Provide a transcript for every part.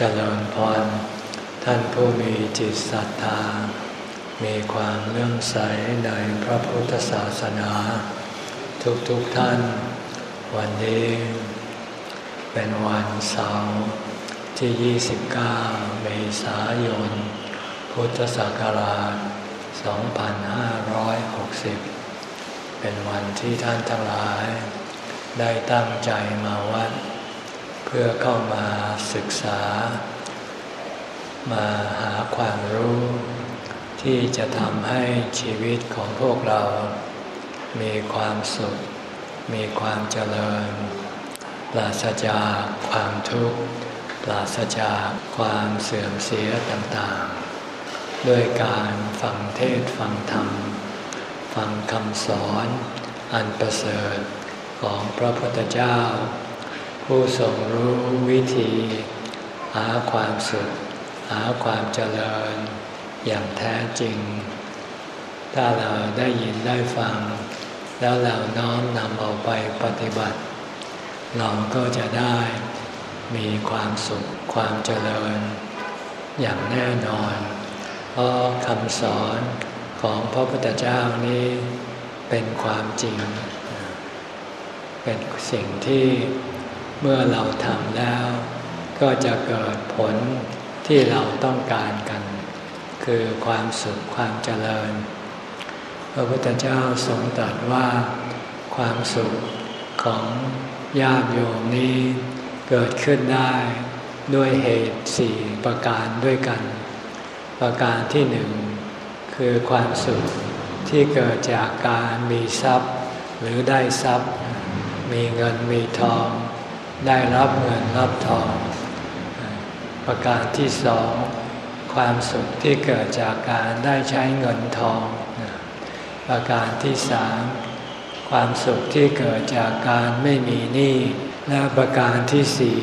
เจริญพร ท่านผู้มีจิตศรัทธา มีความเลื่อมใสในพระพุทธศาสนา ทุกๆทท่าน วันนี้ เป็นวันเสาร์ที่ 29 เมษายน พุทธศักราช 2560 เป็นวันที่ท่านทั้งหลาย ได้ตั้งใจมาวัด เพื่อเข้ามาศึกษา มาหาความรู้ ที่จะทำให้ชีวิตของพวกเรา มีความสุข มีความเจริญ ปราศจากความทุกข์ ปราศจากความเสื่อมเสียต่างๆ ด้วยการฟังเทศฟังธรรม ฟังคำสอนอันประเสริฐของพระพุทธเจ้า ผู้ทรงรู้วิธี หาความสุข หาความเจริญ อย่างแท้จริง ถ้าเราได้ยินได้ฟัง แล้วเราน้อมนำเอาไปปฏิบัติ เราก็จะได้มีความสุขความเจริญ อย่างแน่นอน เพราะคำสอนของพระพุทธเจ้านี้ เป็นความจริง เป็นสิ่งที่ เมื่อเราทำแล้ว ก็จะเกิดผลที่เราต้องการกัน คือความสุขความเจริญ พระพุทธเจ้าทรงตรัสว่า ความสุขของญาติโยมนี้เกิดขึ้นได้ด้วยเหตุสี่ประการด้วยกัน ประการที่หนึ่งคือความสุขที่เกิดจากการมีทรัพย์ หรือได้ทรัพย์ มีเงินมีทอง ได้รับเงินรับทอง ประการที่สองความสุขที่เกิดจากการได้ใช้เงินทอง ประการที่สามความสุขที่เกิดจากการไม่มีหนี้และประการที่สี่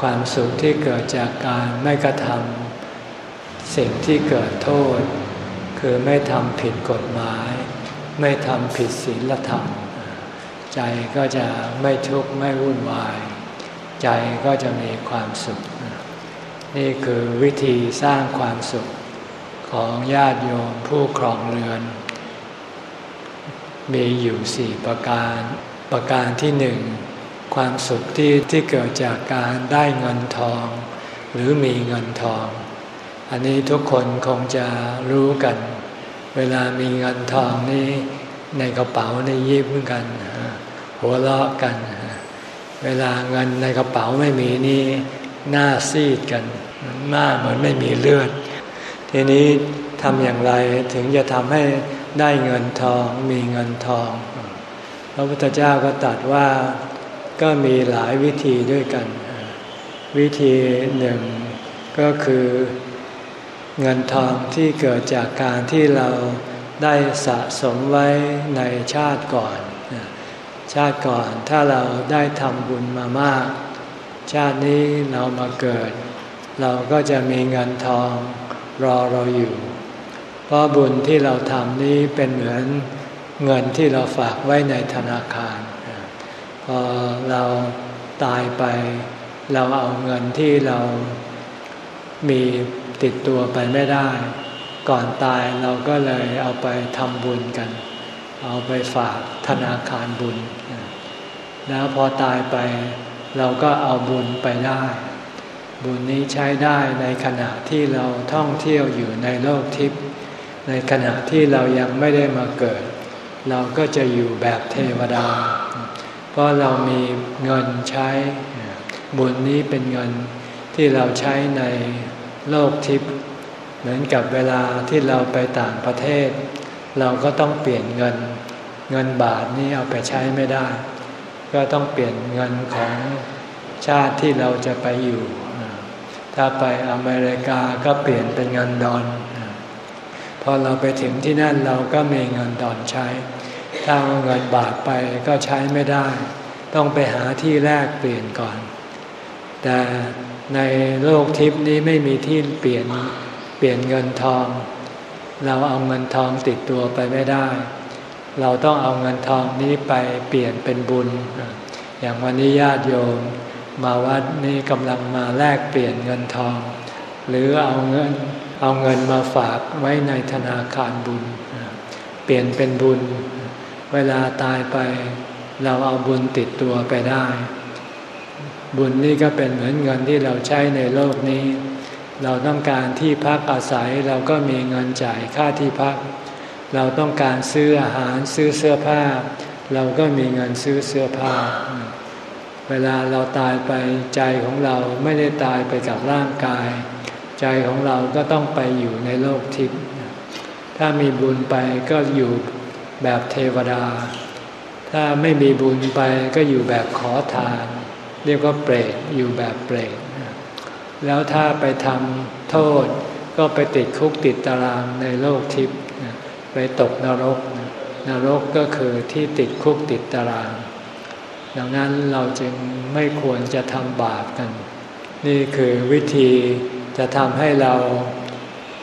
ความสุขที่เกิดจากการไม่กระทำสิ่งที่เกิดโทษ คือไม่ทำผิดกฎหมาย ไม่ทำผิดศีลธรรม ใจก็จะไม่ทุกข์ไม่วุ่นวาย ใจก็จะมีความสุข นี่คือวิธีสร้างความสุขของญาติโยมผู้ครองเรือน มีอยู่สี่ประการ ประการที่หนึ่งความสุขที่ที่เกิดจากการได้เงินทอง หรือมีเงินทอง อันนี้ทุกคนคงจะรู้กัน เวลามีเงินทองนี่ ในกระเป๋าในยิ้มกันหัวเราะกัน เวลาเงินในกระเป๋าไม่มีนี่หน้าซีดกัน หน้าเหมือนไม่มีเลือด ทีนี้ทำอย่างไรถึงจะทำให้ได้เงินทองมีเงินทอง พระพุทธเจ้าก็ตรัสว่าก็มีหลายวิธีด้วยกัน วิธีหนึ่งก็คือเงินทองที่เกิดจากการที่เรา ได้สะสมไว้ในชาติก่อน ชาติก่อนถ้าเราได้ทำบุญมามาก ชาตินี้เรามาเกิด เราก็จะมีเงินทองรอเราอยู่ เพราะบุญที่เราทำนี้เป็นเหมือนเงินที่เราฝากไว้ในธนาคาร พอเราตายไป เราเอาเงินที่เรามีติดตัวไปไม่ได้ ก่อนตายเราก็เลยเอาไปทำบุญกัน เอาไปฝากธนาคารบุญ แล้วพอตายไปเราก็เอาบุญไปได้ บุญนี้ใช้ได้ในขณะที่เราท่องเที่ยวอยู่ในโลกทิพย์ในขณะที่เรายังไม่ได้มาเกิด เราก็จะอยู่แบบเทวดา เพราะเรามีเงินใช้ บุญนี้เป็นเงินที่เราใช้ในโลกทิพย์ เหมือนกับเวลาที่เราไปต่างประเทศ เราก็ต้องเปลี่ยนเงิน เงินบาทนี้เอาไปใช้ไม่ได้ ก็ต้องเปลี่ยนเงินของชาติที่เราจะไปอยู่ ถ้าไปอเมริกาก็เปลี่ยนเป็นเงินดอนพอเราไปถึงที่นั่นเราก็มีเงินดอนใช้ ถ้าเอาเงินบาทไปก็ใช้ไม่ได้ ต้องไปหาที่แลกเปลี่ยนก่อน แต่ในโลกทิพนี้ไม่มีที่เปลี่ยน เปลี่ยนเงินทอง เราเอาเงินทองติดตัวไปไม่ได้ เราต้องเอาเงินทองนี้ไปเปลี่ยนเป็นบุญ อย่างวันนี้ญาติโยม มาวัดนี้กำลังมาแลกเปลี่ยนเงินทอง หรือเอาเงินเอาเงินมาฝากไว้ในธนาคารบุญ เปลี่ยนเป็นบุญ เวลาตายไป เราเอาบุญติดตัวไปได้ บุญนี่ก็เป็นเหมือนเงินที่เราใช้ในโลกนี้ เราต้องการที่พักอาศัยเราก็มีเงินจ่ายค่าที่พัก เราต้องการซื้ออาหารซื้อเสื้อผ้า เราก็มีเงินซื้อเสื้อผ้า เวลาเราตายไปใจของเราไม่ได้ตายไปกับร่างกาย ใจของเราก็ต้องไปอยู่ในโลกทิพย์ถ้ามีบุญไปก็อยู่แบบเทวดา ถ้าไม่มีบุญไปก็อยู่แบบขอทาน เรียกว่าเปรตอยู่แบบเปรต แล้วถ้าไปทำโทษ ก็ไปติดคุกติดตารางในโลกทิพย์ไปตกนรก นรกก็คือที่ติดคุกติดตาราง ดังนั้นเราจึงไม่ควรจะทำบาปกัน นี่คือวิธีจะทำให้เรา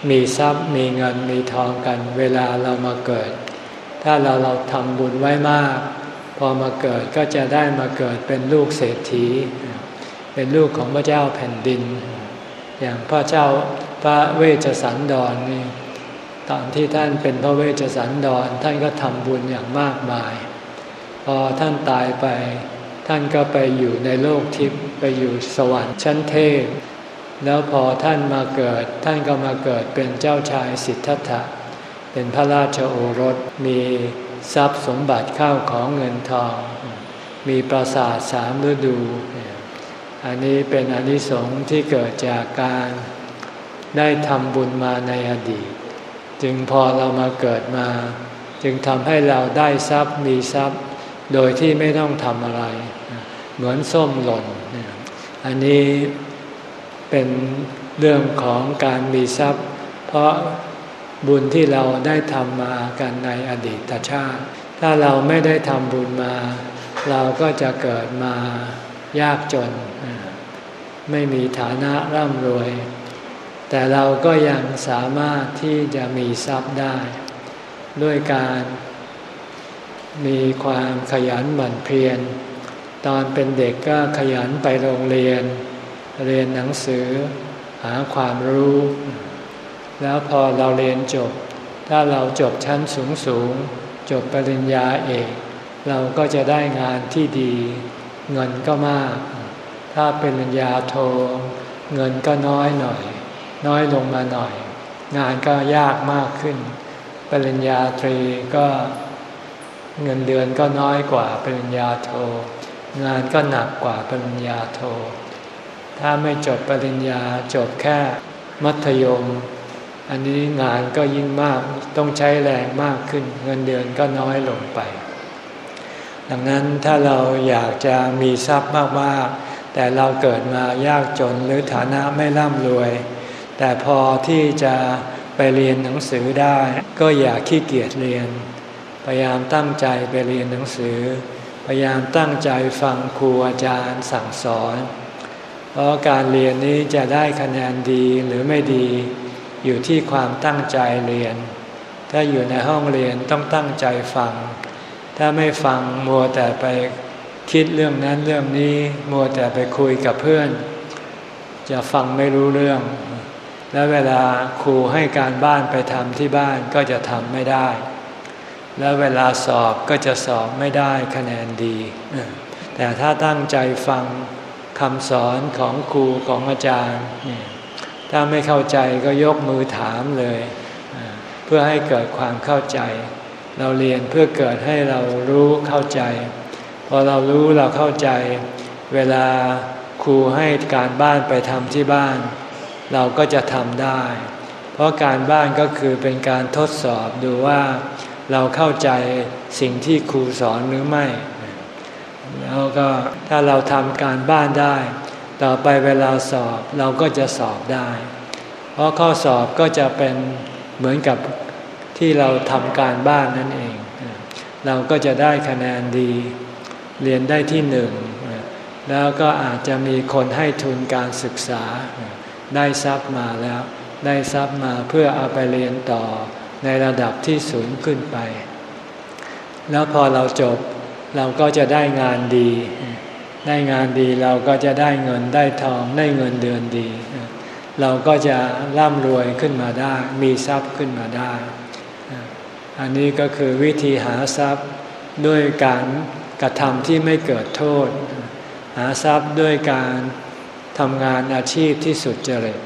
มีทรัพย์มีเงินมีทองกัน เวลาเรามาเกิด ถ้าเราเราทำบุญไว้มาก พอมาเกิดก็จะได้มาเกิดเป็นลูกเศรษฐี เป็นลูกของพระเจ้าแผ่นดิน อย่างพระเจ้าพระเวชสันดรนนี่ตอนที่ท่านเป็นพระเวชสันดรท่านก็ทำบุญอย่างมากมาย พอท่านตายไป ท่านก็ไปอยู่ในโลกทิพย์ไปอยู่สวรรค์ชั้นเทพ แล้วพอท่านมาเกิด ท่านก็มาเกิดเป็นเจ้าชายสิทธัตถะ เป็นพระราชโอรสมีทรัพย์สมบัติข้าวของเงินทอง มีปราสาทสามฤดู อันนี้เป็นอนิสงส์ที่เกิดจากการได้ทำบุญมาในอดีต จึงพอเรามาเกิดมา จึงทำให้เราได้ทรัพย์มีทรัพย์ โดยที่ไม่ต้องทำอะไร เหมือนส้มหล่น อันนี้เป็นเรื่องของการมีทรัพย์ เพราะบุญที่เราได้ทำมากันในอดีตชาติ ถ้าเราไม่ได้ทำบุญมา เราก็จะเกิดมา ยากจน ไม่มีฐานะร่ำรวย แต่เราก็ยังสามารถที่จะมีทรัพย์ได้ ด้วยการมีความขยันหมั่นเพียร ตอนเป็นเด็กก็ขยันไปโรงเรียน เรียนหนังสือ หาความรู้ แล้วพอเราเรียนจบ ถ้าเราจบชั้นสูงสูงจบปริญญาเอก เราก็จะได้งานที่ดี เงินก็มาก ถ้าเป็นปริญญาโท เงินก็น้อยหน่อย น้อยลงมาหน่อย งานก็ยากมากขึ้น ปริญญาตรีก็เงินเดือนก็น้อยกว่าปริญญาโท งานก็หนักกว่าปริญญาโท ถ้าไม่จบปริญญาจบแค่มัธยม อันนี้งานก็ยิ่งมากต้องใช้แรงมากขึ้น เงินเดือนก็น้อยลงไป ดังนั้นถ้าเราอยากจะมีทรัพย์มากๆ แต่เราเกิดมายากจนหรือฐานะไม่ร่ำรวย แต่พอที่จะไปเรียนหนังสือได้ ก็อย่าขี้เกียจเรียน พยายามตั้งใจไปเรียนหนังสือ พยายามตั้งใจฟังครูอาจารย์สั่งสอน เพราะการเรียนนี้จะได้คะแนนดีหรือไม่ดี อยู่ที่ความตั้งใจเรียน ถ้าอยู่ในห้องเรียนต้องตั้งใจฟัง ถ้าไม่ฟังมัวแต่ไปคิดเรื่องนั้นเรื่องนี้ มัวแต่ไปคุยกับเพื่อน จะฟังไม่รู้เรื่อง แล้วเวลาครูให้การบ้านไปทำที่บ้านก็จะทำไม่ได้ แล้วเวลาสอบก็จะสอบไม่ได้คะแนนดี แต่ถ้าตั้งใจฟังคำสอนของครูของอาจารย์ ถ้าไม่เข้าใจก็ยกมือถามเลย เพื่อให้เกิดความเข้าใจ เราเรียนเพื่อเกิดให้เรารู้เข้าใจ พอเรารู้เราเข้าใจ เวลาครูให้การบ้านไปทำที่บ้าน เราก็จะทำได้ เพราะการบ้านก็คือเป็นการทดสอบดูว่า เราเข้าใจสิ่งที่ครูสอนหรือไม่ แล้วก็ถ้าเราทำการบ้านได้ ต่อไปเวลาสอบเราก็จะสอบได้ เพราะข้อสอบก็จะเป็นเหมือนกับ ที่เราทำการบ้านนั่นเอง เราก็จะได้คะแนนดี เรียนได้ที่หนึ่ง แล้วก็อาจจะมีคนให้ทุนการศึกษา ได้ทรัพย์มาแล้ว ได้ทรัพย์มาเพื่อเอาไปเรียนต่อในระดับที่สูงขึ้นไป แล้วพอเราจบเราก็จะได้งานดี ได้งานดีเราก็จะได้เงินได้ทองได้เงินเดือนดี เราก็จะร่ำรวยขึ้นมาได้ มีทรัพย์ขึ้นมาได้ อันนี้ก็คือวิธีหาทรัพย์ด้วยการกระทำที่ไม่เกิดโทษ หาทรัพย์ด้วยการทำงานอาชีพที่สุดเจริญ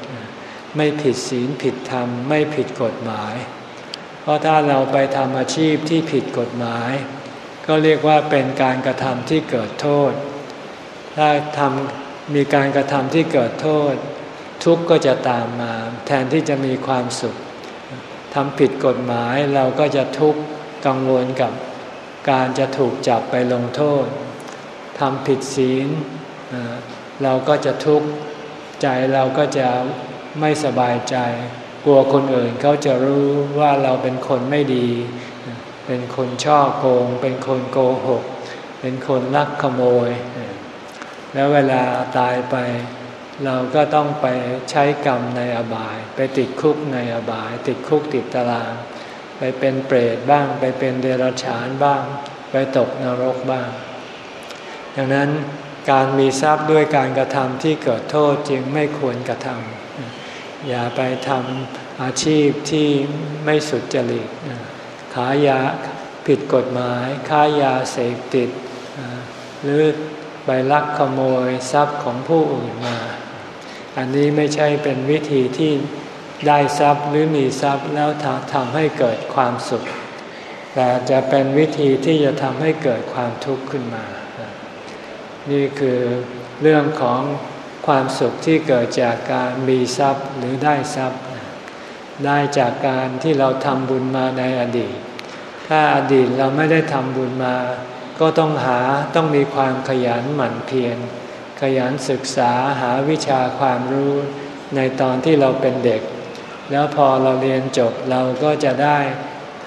ไม่ผิดศีลผิดธรรม ไม่ผิดกฎหมาย เพราะถ้าเราไปทำอาชีพที่ผิดกฎหมาย ก็เรียกว่าเป็นการกระทำที่เกิดโทษ ถ้าทำมีการกระทำที่เกิดโทษ ทุกข์ก็จะตามมา แทนที่จะมีความสุข ทำผิดกฎหมายเราก็จะทุกข์กังวลกับการจะถูกจับไปลงโทษทำผิดศีลเราก็จะทุกข์ใจเราก็จะไม่สบายใจ กลัวคนอื่นเขาจะรู้ว่าเราเป็นคนไม่ดี เป็นคนช่อโกง เป็นคนโกหก เป็นคนลักขโมย แล้วเวลาตายไป เราก็ต้องไปใช้กรรมในอบาย ไปติดคุกในอบาย ติดคุกติดตาราง ไปเป็นเปรตบ้าง ไปเป็นเดรัจฉานบ้าง ไปตกนรกบ้าง ดังนั้นการมีทรัพย์ด้วยการกระทำที่เกิดโทษจึงไม่ควรกระทำอย่าไปทำอาชีพที่ไม่สุจริตขายยาผิดกฎหมายค้ายาเสพติด หรือไปลักขโมยทรัพย์ของผู้อื่นมา อันนี้ไม่ใช่เป็นวิธีที่ได้ทรัพย์หรือมีทรัพย์แล้วทำให้เกิดความสุข แต่จะเป็นวิธีที่จะทำให้เกิดความทุกข์ขึ้นมา นี่คือเรื่องของความสุขที่เกิดจากการมีทรัพย์หรือได้ทรัพย์ ได้จากการที่เราทำบุญมาในอดีต ถ้าอดีตเราไม่ได้ทำบุญมา ก็ต้องหาต้องมีความขยันหมั่นเพียร ขยันศึกษาหาวิชาความรู้ในตอนที่เราเป็นเด็ก แล้วพอเราเรียนจบเราก็จะได้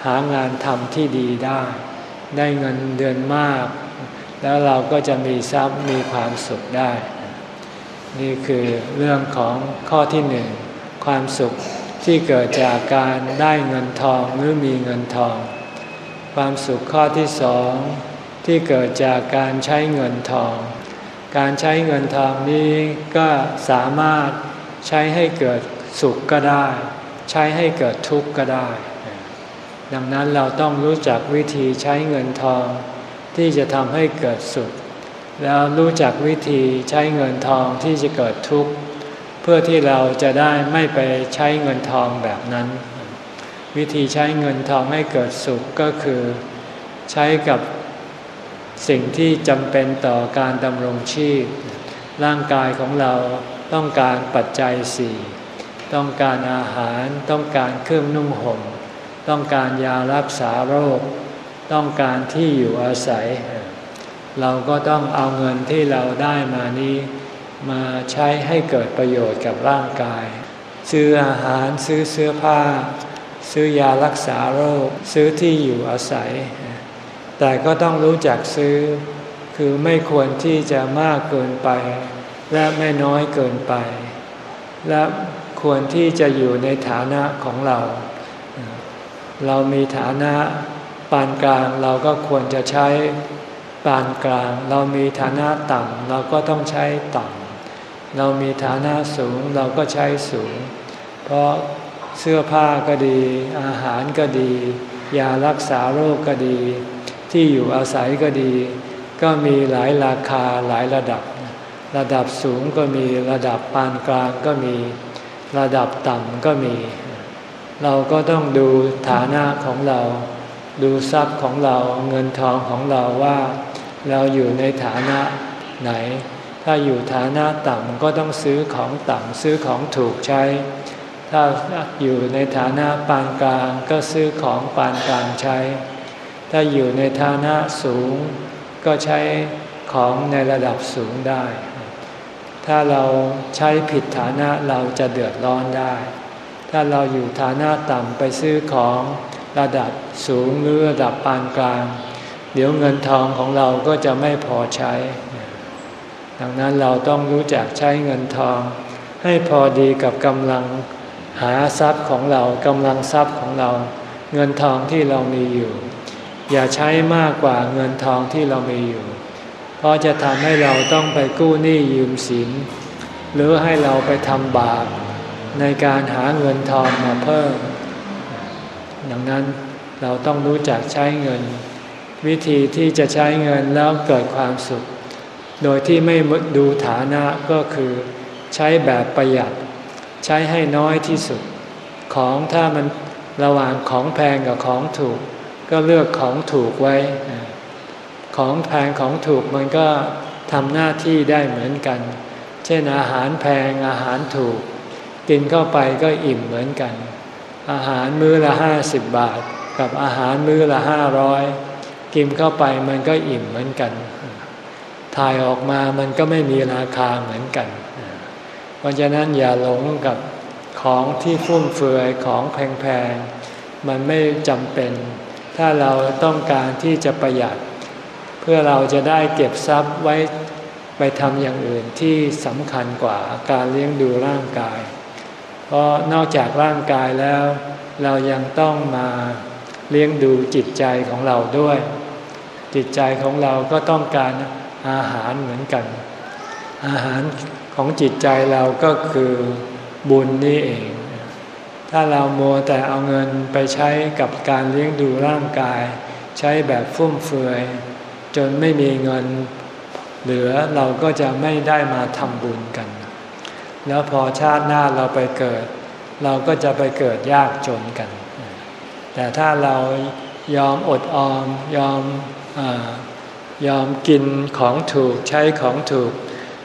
หางานทำที่ดีได้ ได้เงินเดือนมาก แล้วเราก็จะมีทรัพย์มีความสุขได้ นี่คือเรื่องของข้อที่หนึ่งความสุขที่เกิดจากการได้เงินทองหรือมีเงินทอง ความสุขข้อที่สองที่เกิดจากการใช้เงินทอง การใช้เงินทองนี้ก็สามารถใช้ให้เกิดสุขก็ได้ ใช้ให้เกิดทุกข์ก็ได้ ดังนั้นเราต้องรู้จักวิธีใช้เงินทอง ที่จะทำให้เกิดสุข แล้วรู้จักวิธีใช้เงินทองที่จะเกิดทุกข์เพื่อที่เราจะได้ไม่ไปใช้เงินทองแบบนั้น วิธีใช้เงินทองให้เกิดสุขก็คือ ใช้กับ สิ่งที่จำเป็นต่อการดำรงชีพ ร่างกายของเราต้องการปัจจัยสี่ต้องการอาหาร ต้องการเครื่องนุ่งหม่ม ต้องการยารักษาโรค ต้องการที่อยู่อาศัย เราก็ต้องเอาเงินที่เราได้มานี้ มาใช้ให้เกิดประโยชน์กับร่างกาย ซื้ออาหารซื้อเสื้อผ้า ซื้อยารักษาโรค ซื้อที่อยู่อาศัย แต่ก็ต้องรู้จักซื้อ คือไม่ควรที่จะมากเกินไป และไม่น้อยเกินไป และควรที่จะอยู่ในฐานะของเรา เรามีฐานะปานกลางเราก็ควรจะใช้ปานกลาง เรามีฐานะต่ำเราก็ต้องใช้ต่ำเรามีฐานะสูงเราก็ใช้สูง เพราะเสื้อผ้าก็ดี อาหารก็ดี ยารักษาโรคก็ดี ที่อยู่อาศัยก็ดี ก็มีหลายราคาหลายระดับ ระดับสูงก็มีระดับปานกลางก็มี ระดับต่ำก็มี เราก็ต้องดูฐานะของเรา ดูทรัพย์ของเราเงินทองของเราว่า เราอยู่ในฐานะไหน ถ้าอยู่ฐานะต่ำก็ต้องซื้อของต่ำซื้อของถูกใช้ถ้าอยู่ในฐานะปานกลางก็ซื้อของปานกลางใช้ ถ้าอยู่ในฐานะสูง ก็ใช้ของในระดับสูงได้ ถ้าเราใช้ผิดฐานะเราจะเดือดร้อนได้ ถ้าเราอยู่ฐานะต่ำไปซื้อของระดับสูงหรือระดับปานกลาง เดี๋ยวเงินทองของเราก็จะไม่พอใช้ ดังนั้นเราต้องรู้จักใช้เงินทอง ให้พอดีกับกำลังหาทรัพย์ของเรากำลังทรัพย์ของเรา เงินทองที่เรามีอยู่ อย่าใช้มากกว่าเงินทองที่เรามีอยู่ เพราะจะทำให้เราต้องไปกู้หนี้ยืมสิน หรือให้เราไปทำบาปในการหาเงินทองมาเพิ่ม ดังนั้นเราต้องรู้จักใช้เงิน วิธีที่จะใช้เงินแล้วเกิดความสุข โดยที่ไม่ดูฐานะก็คือ ใช้แบบประหยัด ใช้ให้น้อยที่สุด ของถ้ามันระหว่างของแพงกับของถูก ก็เลือกของถูกไว้ ของแพงของถูกมันก็ทำหน้าที่ได้เหมือนกัน เช่นอาหารแพงอาหารถูก กินเข้าไปก็อิ่มเหมือนกัน อาหารมื้อละห้าสิบบาท กับอาหารมื้อละห้าร้อยกินเข้าไปมันก็อิ่มเหมือนกัน ถ่ายออกมามันก็ไม่มีราคาเหมือนกัน เพราะฉะนั้นอย่าหลงกับของที่ฟุ่มเฟือยของแพงๆ มันไม่จำเป็น ถ้าเราต้องการที่จะประหยัด เพื่อเราจะได้เก็บทรัพย์ไว้ไปทำอย่างอื่นที่สำคัญกว่าการเลี้ยงดูร่างกาย เพราะนอกจากร่างกายแล้ว เรายังต้องมาเลี้ยงดูจิตใจของเราด้วย จิตใจของเราก็ต้องการอาหารเหมือนกัน อาหารของจิตใจเราก็คือบุญนี่เอง ถ้าเราโมแต่เอาเงินไปใช้กับการเลี้ยงดูร่างกาย ใช้แบบฟุ่มเฟือย จนไม่มีเงินเหลือเราก็จะไม่ได้มาทำบุญกัน แล้วพอชาติหน้าเราไปเกิด เราก็จะไปเกิดยากจนกัน แต่ถ้าเรายอมอดออมยอมอยอมกินของถูกใช้ของถูก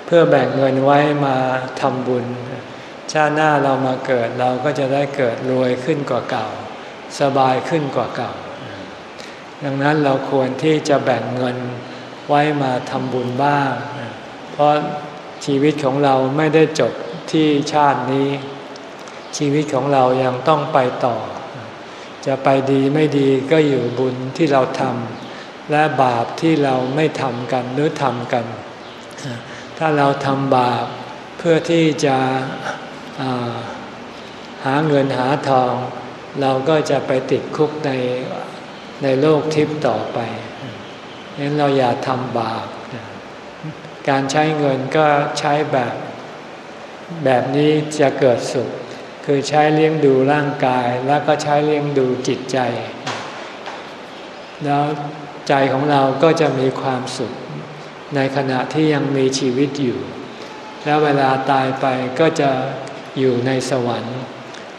เพื่อแบ่งเงินไว้มาทำบุญ ชาติหน้าเรามาเกิดเราก็จะได้เกิดรวยขึ้นกว่าเก่า สบายขึ้นกว่าเก่า ดังนั้นเราควรที่จะแบ่งเงินไว้มาทำบุญบ้าง เพราะชีวิตของเราไม่ได้จบที่ชาตินี้ ชีวิตของเรายังต้องไปต่อ จะไปดีไม่ดีก็อยู่บุญที่เราทำและบาปที่เราไม่ทำกันหรือทำกัน ถ้าเราทำบาปเพื่อที่จะ หาเงินหาทอง เราก็จะไปติดคุกในในโลกทิพย์ต่อไปนั้นเราอย่าทำบาปการใช้เงินก็ใช้แบบ แบบนี้จะเกิดสุข คือใช้เลี้ยงดูร่างกายแล้วก็ใช้เลี้ยงดูจิตใจ แล้วใจของเราก็จะมีความสุข ในขณะที่ยังมีชีวิตอยู่ แล้วเวลาตายไปก็จะ อยู่ในสวรรค์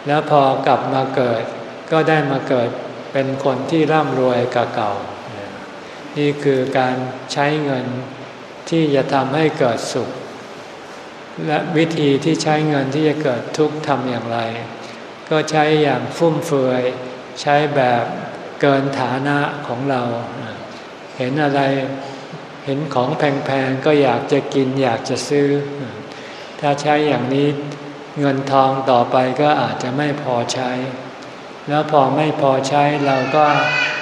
แล้วพอกลับมาเกิด ก็ได้มาเกิดเป็นคนที่ร่ำรวยกับเก่า นี่คือการใช้เงินที่จะทำให้เกิดสุข และวิธีที่ใช้เงินที่จะเกิดทุกข์ทำอย่างไร ก็ใช้อย่างฟุ่มเฟือย ใช้แบบเกินฐานะของเรา เห็นอะไรเห็นของแพงๆ ก็อยากจะกินอยากจะซื้อ ถ้าใช้อย่างนี้ เงินทองต่อไปก็อาจจะไม่พอใช้ แล้วพอไม่พอใช้เราก็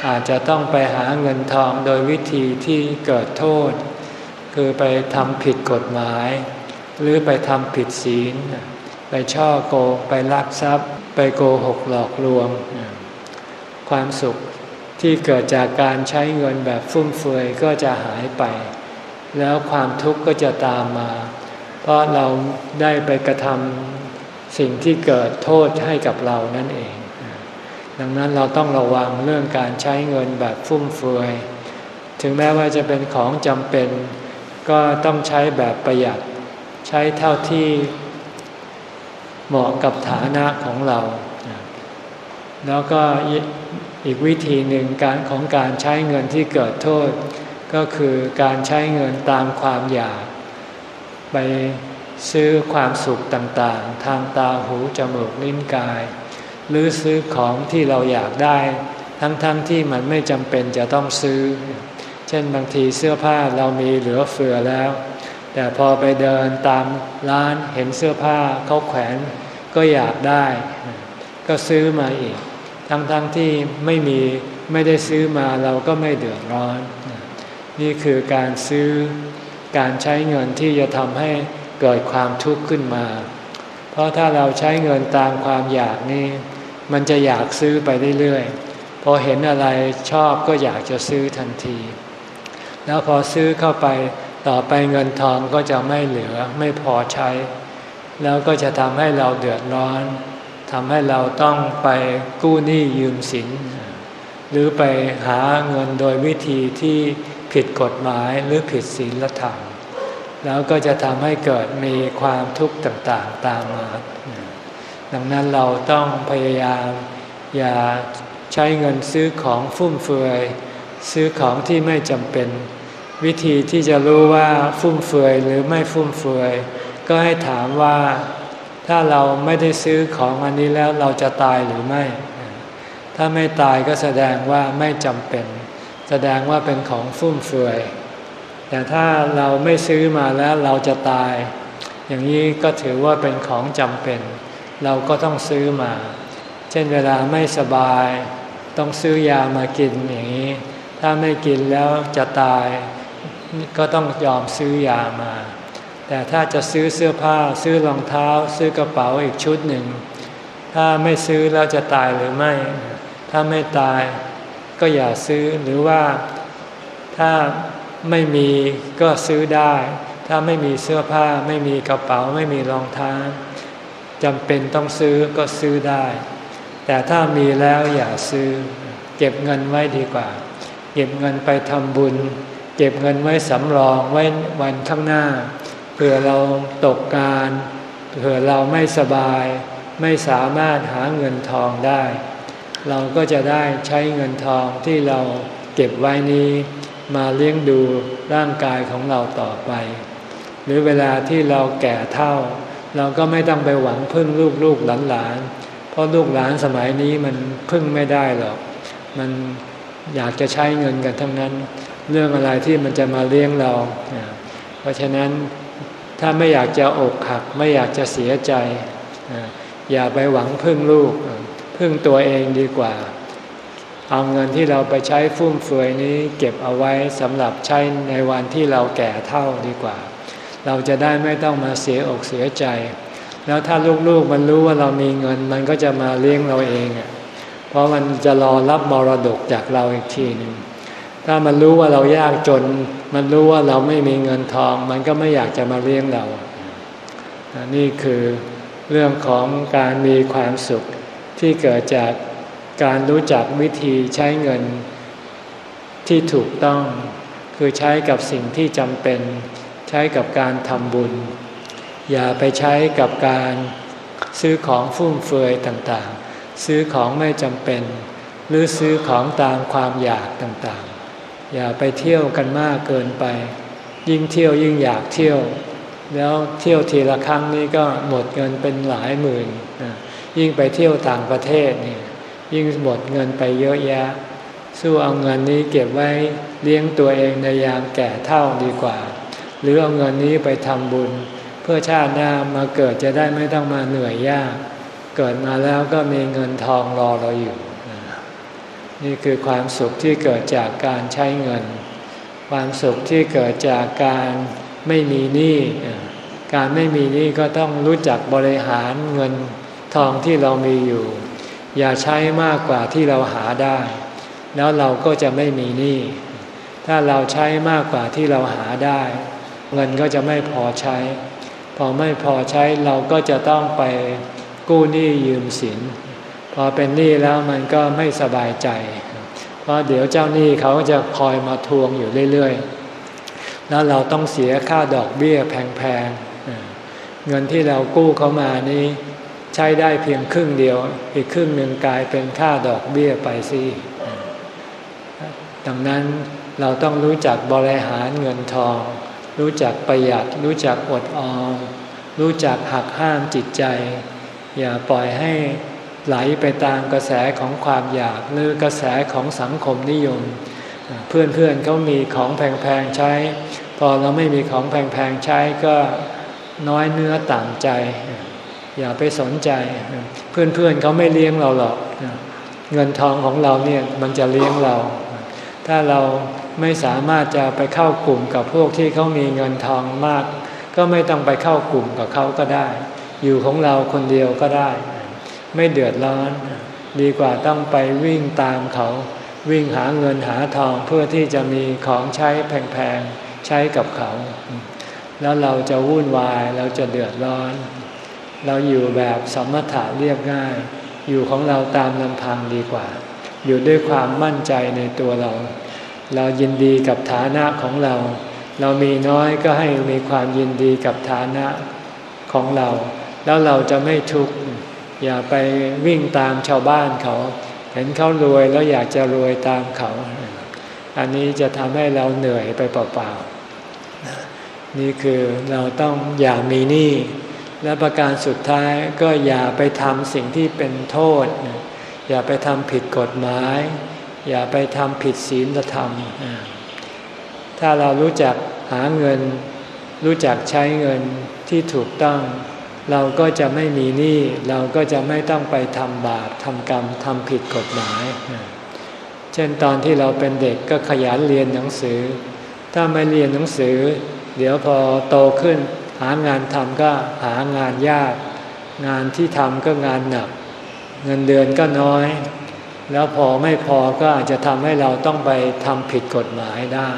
อาจจะต้องไปหาเงินทองโดยวิธีที่เกิดโทษ คือไปทำผิดกฎหมาย หรือไปทำผิดศีล ไปช่อโกงไปลักทรัพย์ ไปโกหกหลอกลวง ความสุขที่เกิดจากการใช้เงินแบบฟุ่มเฟือยก็จะหายไป แล้วความทุกข์ก็จะตามมา ราะเราได้ไปกระทำสิ่งที่เกิดโทษให้กับเรานั่นเอง ดังนั้นเราต้องระวังเรื่องการใช้เงินแบบฟุ่มเฟือย ถึงแม้ว่าจะเป็นของจำเป็น ก็ต้องใช้แบบประหยัด ใช้เท่าที่เหมาะกับฐานะของเรา แล้วก็อีกวิธีหนึ่งการของการใช้เงินที่เกิดโทษ ก็คือการใช้เงินตามความอยาก ไปซื้อความสุขต่างๆ ทางตาหูจมูกลิ้นกาย หรือซื้อของที่เราอยากได้ ทั้งๆทที่มันไม่จำเป็นจะต้องซื้อ เช่นบางทีเสื้อผ้าเรามีเหลือเฟือแล้ว แต่พอไปเดินตามร้านเห็นเสื้อผ้าเขาแขวนก็อยากได้ ก็ซื้อมาอีก ทั้งๆทที่ไม่มีไม่ได้ซื้อมาเราก็ไม่เดือดร้อน นี่คือการซื้อ การใช้เงินที่จะทำให้เกิดความทุกข์ขึ้นมา เพราะถ้าเราใช้เงินตามความอยากนี่มันจะอยากซื้อไปเรื่อยๆ พอเห็นอะไรชอบก็อยากจะซื้อทันที แล้วพอซื้อเข้าไปต่อไปเงินทองก็จะไม่เหลือไม่พอใช้ แล้วก็จะทำให้เราเดือดร้อนทำให้เราต้องไปกู้หนี้ยืมสิน หรือไปหาเงินโดยวิธีที่ ผิดกฎหมายหรือผิดศีลธรรม แล้วก็จะทำให้เกิดมีความทุกข์ต่างๆตามมาดังนั้นเราต้องพยายาม อย่าใช้เงินซื้อของฟุ่มเฟือย ซื้อของที่ไม่จำเป็น วิธีที่จะรู้ว่าฟุ่มเฟือยหรือไม่ฟุ่มเฟือย ก็ให้ถามว่าถ้าเราไม่ได้ซื้อของอันนี้แล้วเราจะตายหรือไม่ ถ้าไม่ตายก็แสดงว่าไม่จำเป็น แสดงว่าเป็นของฟุ่มเฟือย แต่ถ้าเราไม่ซื้อมาแล้วเราจะตาย อย่างนี้ก็ถือว่าเป็นของจำเป็น เราก็ต้องซื้อมา เช่นเวลาไม่สบาย ต้องซื้อยามากินอย่างนี้ ถ้าไม่กินแล้วจะตาย ก็ต้องยอมซื้อยามา แต่ถ้าจะซื้อเสื้อผ้า ซื้อรองเท้า ซื้อกระเป๋าอีกชุดหนึ่ง ถ้าไม่ซื้อแล้วจะตายหรือไม่ ถ้าไม่ตาย ก็อย่าซื้อหรือว่าถ้าไม่มีก็ซื้อได้ ถ้าไม่มีเสื้อผ้า ไม่มีกระเป๋า ไม่มีรองเท้าจำเป็นต้องซื้อก็ซื้อได้ แต่ถ้ามีแล้วอย่าซื้อ เก็บเงินไว้ดีกว่า เก็บเงินไปทำบุญ เก็บเงินไว้สำรองไว้วันข้างหน้าเผื่อเราตกงานเผื่อเราไม่สบาย ไม่สามารถหาเงินทองได้ เราก็จะได้ใช้เงินทองที่เราเก็บไว้นี้มาเลี้ยงดูร่างกายของเราต่อไป หรือเวลาที่เราแก่เท่า เราก็ไม่ต้องไปหวังพึ่งลูกลูกหลานหลานเพราะลูกหลานสมัยนี้มันพึ่งไม่ได้หรอก มันอยากจะใช้เงินกันทั้งนั้น เรื่องอะไรที่มันจะมาเลี้ยงเรา เพราะฉะนั้นถ้าไม่อยากจะอกหักไม่อยากจะเสียใจ อย่าไปหวังพึ่งลูก พึ่งตัวเองดีกว่า เอาเงินที่เราไปใช้ฟุ่มเฟือยนี้ เก็บเอาไว้สำหรับใช้ในวันที่เราแก่เท่าดีกว่า เราจะได้ไม่ต้องมาเสียอกเสียใจ แล้วถ้าลูกๆมันรู้ว่าเรามีเงิน มันก็จะมาเลี้ยงเราเองเพราะมันจะรอรับมรดกจากเราอีกทีหนึ่งถ้ามันรู้ว่าเรายากจน มันรู้ว่าเราไม่มีเงินทอง มันก็ไม่อยากจะมาเลี้ยงเรา นี่คือเรื่องของการมีความสุข ที่เกิดจากการรู้จักวิธีใช้เงินที่ถูกต้อง คือใช้กับสิ่งที่จำเป็น ใช้กับการทำบุญ อย่าไปใช้กับการซื้อของฟุ่มเฟือยต่างๆ ซื้อของไม่จำเป็น หรือซื้อของตามความอยากต่างๆ อย่าไปเที่ยวกันมากเกินไป ยิ่งเที่ยวยิ่งอยากเที่ยว แล้วเที่ยวทีละครั้งนี้ก็หมดเงินเป็นหลายหมื่นนะ ยิ่งไปเที่ยวต่างประเทศนี่ยยิ่งหมดเงินไปเยอะแยะ สู้เอาเงินนี้เก็บไว้เลี้ยงตัวเองในยามแก่เท่าดีกว่า หรือเอาเงินนี้ไปทำบุญ เพื่อชาติหน้ามาเกิดจะได้ไม่ต้องมาเหนื่อยยาก เกิดมาแล้วก็มีเงินทองรอเราอยู่ นี่คือความสุขที่เกิดจากการใช้เงิน ความสุขที่เกิดจากการไม่มีหนี้การไม่มีหนี้ก็ต้องรู้จักบริหารเงิน ทองที่เรามีอยู่ อย่าใช้มากกว่าที่เราหาได้ แล้วเราก็จะไม่มีหนี้ถ้าเราใช้มากกว่าที่เราหาได้ เงินก็จะไม่พอใช้ พอไม่พอใช้เราก็จะต้องไปกู้หนี้ยืมสิน พอเป็นหนี้แล้วมันก็ไม่สบายใจ เพราะเดี๋ยวเจ้าหนี้เขาจะคอยมาทวงอยู่เรื่อยๆ แล้วเราต้องเสียค่าดอกเบี้ยแพงๆ เงินที่เรากู้เขามานี้ ช้ได้เพียงครึ่งเดียว อีกครึ่งหนึ่งกลายเป็นค่าดอกเบี้ยไปสิดังนั้นเราต้องรู้จักบริหารเงินทอง รู้จักประหยัด รู้จักอดออม รู้จักหักห้ามจิตใจ อย่าปล่อยให้ไหลไปตามกระแสของความอยากหรือกระแสของสังคมนิยม เพื่อนเพื่อนเขามีของแพงๆใช้ พอเราไม่มีของแพงๆใช้ก็น้อยเนื้อต่างใจ อย่าไปสนใจ เพื่อนเพื่อนเขาไม่เลี้ยงเราหรอก เงินทองของเราเนี่ยมันจะเลี้ยงเรา ถ้าเราไม่สามารถจะไปเข้ากลุ่มกับพวกที่เขามีเงินทองมาก ก็ไม่ต้องไปเข้ากลุ่มกับเขาก็ได้ อยู่ของเราคนเดียวก็ได้ ไม่เดือดร้อน ดีกว่าต้องไปวิ่งตามเขา วิ่งหาเงินหาทองเพื่อที่จะมีของใช้แพงๆใช้กับเขา แล้วเราจะวุ่นวายเราจะเดือดร้อน เราอยู่แบบสมถะเรียบง่าย อยู่ของเราตามลำพังดีกว่า อยู่ด้วยความมั่นใจในตัวเรา เรายินดีกับฐานะของเรา เรามีน้อยก็ให้มีความยินดีกับฐานะของเรา แล้วเราจะไม่ทุกข์อย่าไปวิ่งตามชาวบ้านเขา เห็นเขารวยแล้วอยากจะรวยตามเขา อันนี้จะทำให้เราเหนื่อยไปเปล่าๆนี่คือเราต้องอย่ามีหนี้ และประการสุดท้ายก็อย่าไปทำสิ่งที่เป็นโทษ อย่าไปทำผิดกฎหมาย อย่าไปทำผิดศีลธรรม ถ้าเรารู้จักหาเงิน รู้จักใช้เงินที่ถูกต้อง เราก็จะไม่มีหนี้เราก็จะไม่ต้องไปทำบาปทำกรรมทำผิดกฎหมาย เช่นตอนที่เราเป็นเด็กก็ขยันเรียนหนังสือ ถ้าไม่เรียนหนังสือ เดี๋ยวพอโตขึ้น หางานทำก็หางานยาก งานที่ทำก็งานหนัก เงินเดือนก็น้อย แล้วพอไม่พอก็อาจจะทำให้เราต้องไปทำผิดกฎหมายได้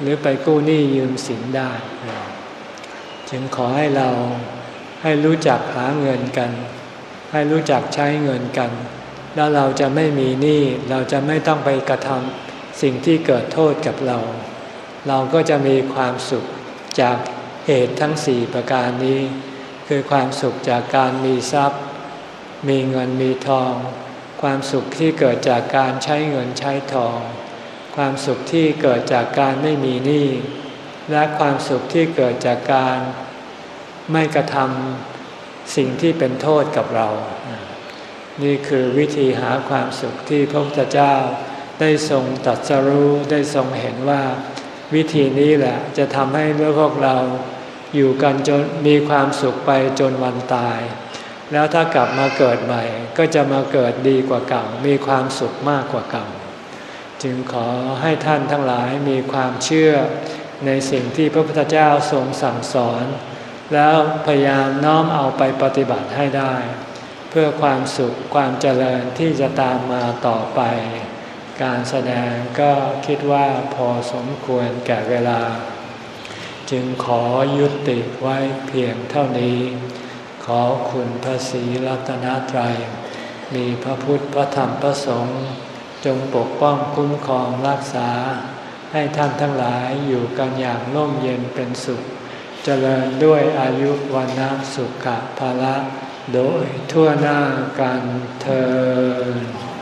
หรือไปกู้หนี้ยืมสินได้ จึงขอให้เราให้รู้จักหาเงินกัน ให้รู้จักใช้เงินกัน แล้วเราจะไม่มีหนี้เราจะไม่ต้องไปกระทำสิ่งที่เกิดโทษกับเรา เราก็จะมีความสุขจาก เหตุทั้งสี่ประการนี้ คือความสุขจากการมีทรัพย์ มีเงินมีทอง ความสุขที่เกิดจากการใช้เงินใช้ทอง ความสุขที่เกิดจากการไม่มีหนี้และความสุขที่เกิดจากการไม่กระทำสิ่งที่เป็นโทษกับเรา นี่คือวิธีหาความสุขที่พระพุทธเจ้าได้ทรงตัดสรู้ได้ทรงเห็นว่า วิธีนี้แหละจะทำให้เมื่อพวกเรา อยู่กันจนมีความสุขไปจนวันตาย แล้วถ้ากลับมาเกิดใหม่ ก็จะมาเกิดดีกว่าเก่า มีความสุขมากกว่าเก่า จึงขอให้ท่านทั้งหลายมีความเชื่อในสิ่งที่พระพุทธเจ้าทรงสั่งสอน แล้วพยายามน้อมเอาไปปฏิบัติให้ได้ เพื่อความสุขความเจริญที่จะตามมาต่อไป การแสดงก็คิดว่าพอสมควรแก่เวลา จึงขอยุติไว้เพียงเท่านี้ ขอคุณพระศรีรัตนตรัย มีพระพุทธพระธรรมพระสงฆ์จงปกป้องคุ้มครองรักษา ให้ท่านทั้งหลายอยู่กันอย่างร่มเย็นเป็นสุข เจริญด้วยอายุวันนสุขภาละ โดยทั่วหน้ากันเธอ